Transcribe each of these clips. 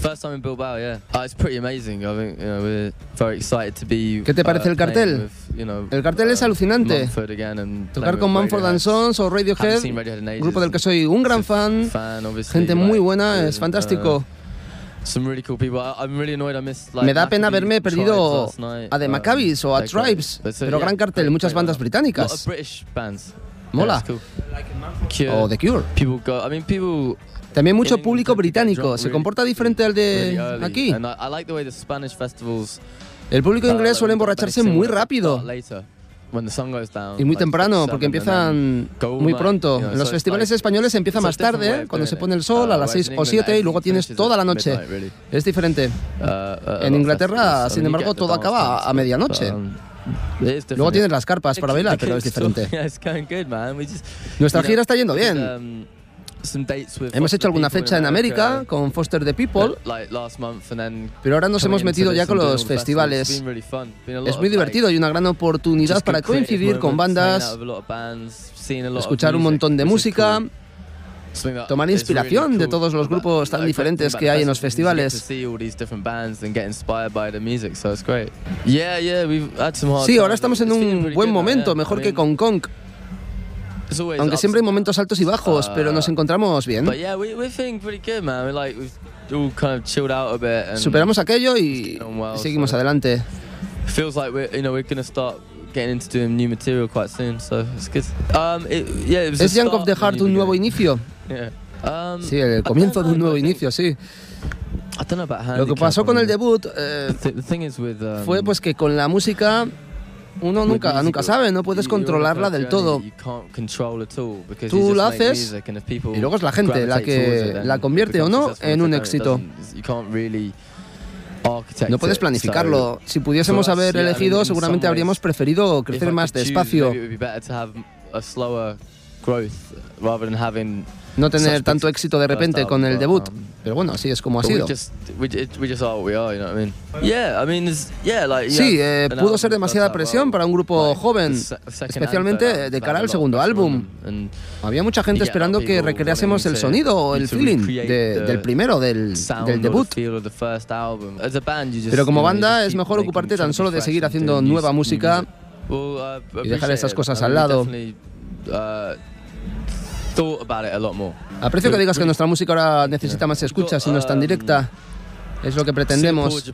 First time in Bilbao, yeah. Uh, it's pretty amazing. I think you know, we're very excited to be. ¿Qué te parece uh, el cartel? you know, El cartel es uh, alucinante. Tocar con Radiohead. and Sons o Radiohead, grupo del que soy un gran fan, gente muy buena, uh, es fantástico. Me da pena haberme perdido a The Um, Maccabees o a. Tribes, pero gran cartel, muchas bandas británicas. Mola. O The Cure. También mucho público británico, se comporta diferente al de aquí. El público Uh, inglés suele emborracharse muy rápido later, when the sun goes down, y muy temprano, porque empiezan muy pronto. En los festivales españoles empieza más tarde, cuando se pone el sol, Uh, a las whereas 6 in o England 7 y luego tienes toda la noche. Es diferente. Uh, En Inglaterra, sin embargo, todo acaba a medianoche. Different. Luego tienes las carpas para bailar, pero es diferente. Nuestra gira está yendo bien. um, Hemos hecho alguna fecha en América con Foster the People, pero ahora nos hemos metido ya con los festivales. Es muy divertido y una gran oportunidad para coincidir con bandas, escuchar un montón de música, tomar inspiración de todos los grupos tan diferentes que hay en los festivales. to see all these different bands and get inspired by the music, so it's great. Yeah, yeah, we've had some hard Sí, ahora estamos en un buen momento, mejor que con always aunque siempre hay momentos altos y bajos, Uh, pero nos encontramos bien. Superamos aquello y seguimos adelante. ¿Es Young of the Heart un nuevo inicio? Yeah. Um, Sí, el comienzo de un nuevo inicio, sí. Lo que pasó con el debut eh, um, fue pues que con la música uno nunca, nunca sabe, no puedes controlarla del todo. Tú make haces y luego es la gente la que la convierte o no en un éxito. No puedes planificarlo. Si pudiésemos haber elegido, seguramente habríamos preferido crecer más despacio, growth rather than having no tener tanto big éxito de repente con el but, debut. Pero bueno, así es como ha sido. just we, it, we just are what we are, you know what I mean? Yeah, I mean, there's, yeah, like you Sí, eh, pudo ser demasiada presión para un grupo joven, the se- second especialmente album, de cara al a lot of segundo álbum. Había mucha gente esperando que people recreásemos el to- sonido o el feeling de- the del primero, del, sound del or the debut. feel of the first album. As a band, you just, Pero como banda just es mejor ocuparte tan solo de seguir haciendo nueva música y dejar esas cosas al lado. Uh, thought about it a lot more. Aprecio que digas que nuestra música ahora necesita más escuchas y no es tan Um, directa. Es lo que pretendemos.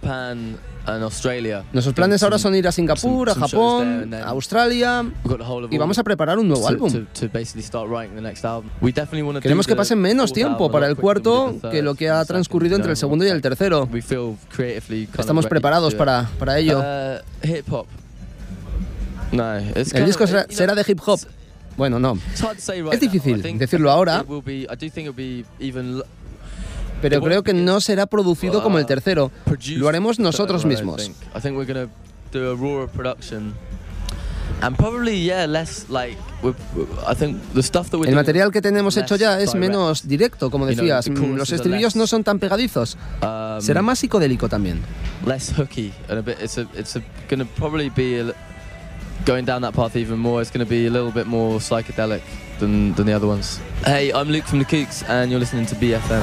Nuestros planes ahora son ir a Singapur, a Japón, a Australia y vamos a preparar un nuevo álbum. Queremos que pase menos tiempo para el cuarto que lo que ha transcurrido entre el segundo y el tercero. Estamos preparados para, para ello. Uh, El disco será de hip hop. Bueno, no. Es difícil now. I think- decirlo ahora. Pero creo que no será producido como el tercero. produced Lo haremos nosotros mismos. think. I think we're gonna do a rawer production. And probably, yeah, less like. we I think the stuff that we're El material que tenemos hecho ya es direct. menos directo, como decías. Mm, Los estribillos no son tan pegadizos. um, Será más psicodélico también. Going down that path even more. It's gonna be a little bit more psychedelic than than the other ones. Hey, I'm Luke from the Kooks, and you're listening to BFM.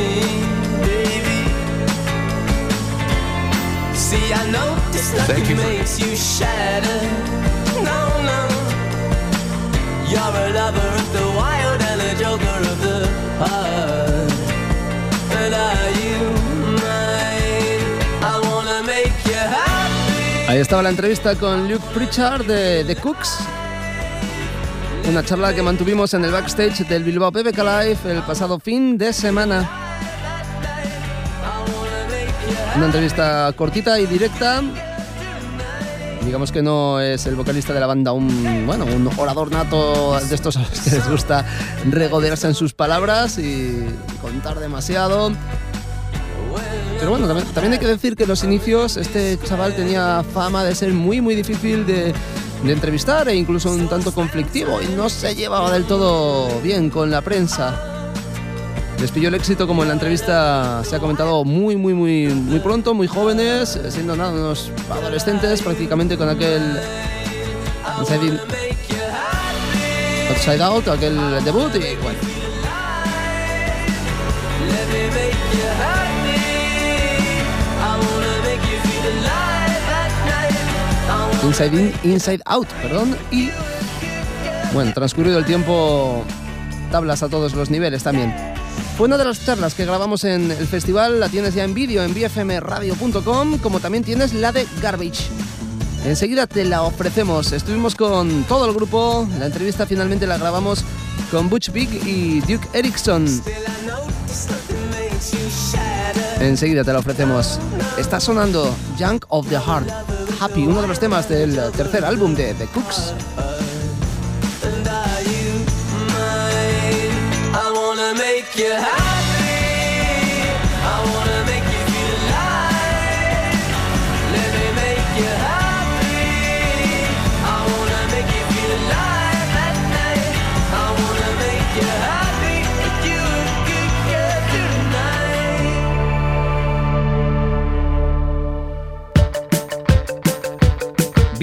Thank you makes you shatter. No, no. You're a lover of the wild and a joker of the heart. But are you mine? I wanna make you happy. Ahí estaba la entrevista con Luke Pritchard de The Cooks. Una charla que mantuvimos en el backstage del Bilbao PBK Live el pasado fin de semana. Una entrevista cortita y directa. Digamos que no es el vocalista de la banda un, bueno, un orador nato de estos a los que les gusta regodearse en sus palabras y contar demasiado. Pero bueno, también, hay que decir que en los inicios este chaval tenía fama de ser muy muy difícil de, de entrevistar e incluso un tanto conflictivo y no se llevaba del todo bien con la prensa. Les pilló el éxito como en la entrevista se ha comentado muy muy muy muy pronto, muy jóvenes, siendo nada unos adolescentes prácticamente con aquel Inside, In- Outside Out, aquel debut y bueno. Inside In, Inside Out, perdón. Y bueno, transcurrido el tiempo, tablas a todos los niveles también. Fue una de las charlas que grabamos en el festival, la tienes ya en vídeo en bfmradio.com, como también tienes la de Garbage. Enseguida te la ofrecemos. Estuvimos con todo el grupo, la entrevista finalmente la grabamos con Butch Big y Duke Erickson. Enseguida te la ofrecemos. Está sonando Junk of the Heart, Happy, uno de los temas del tercer álbum de The Cooks. Make you happy.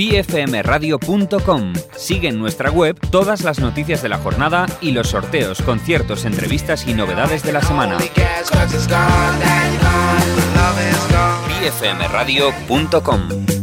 bfmradio.com. Sigue en nuestra web todas las noticias de la jornada y los sorteos, conciertos, entrevistas y novedades de la semana. bfmradio.com.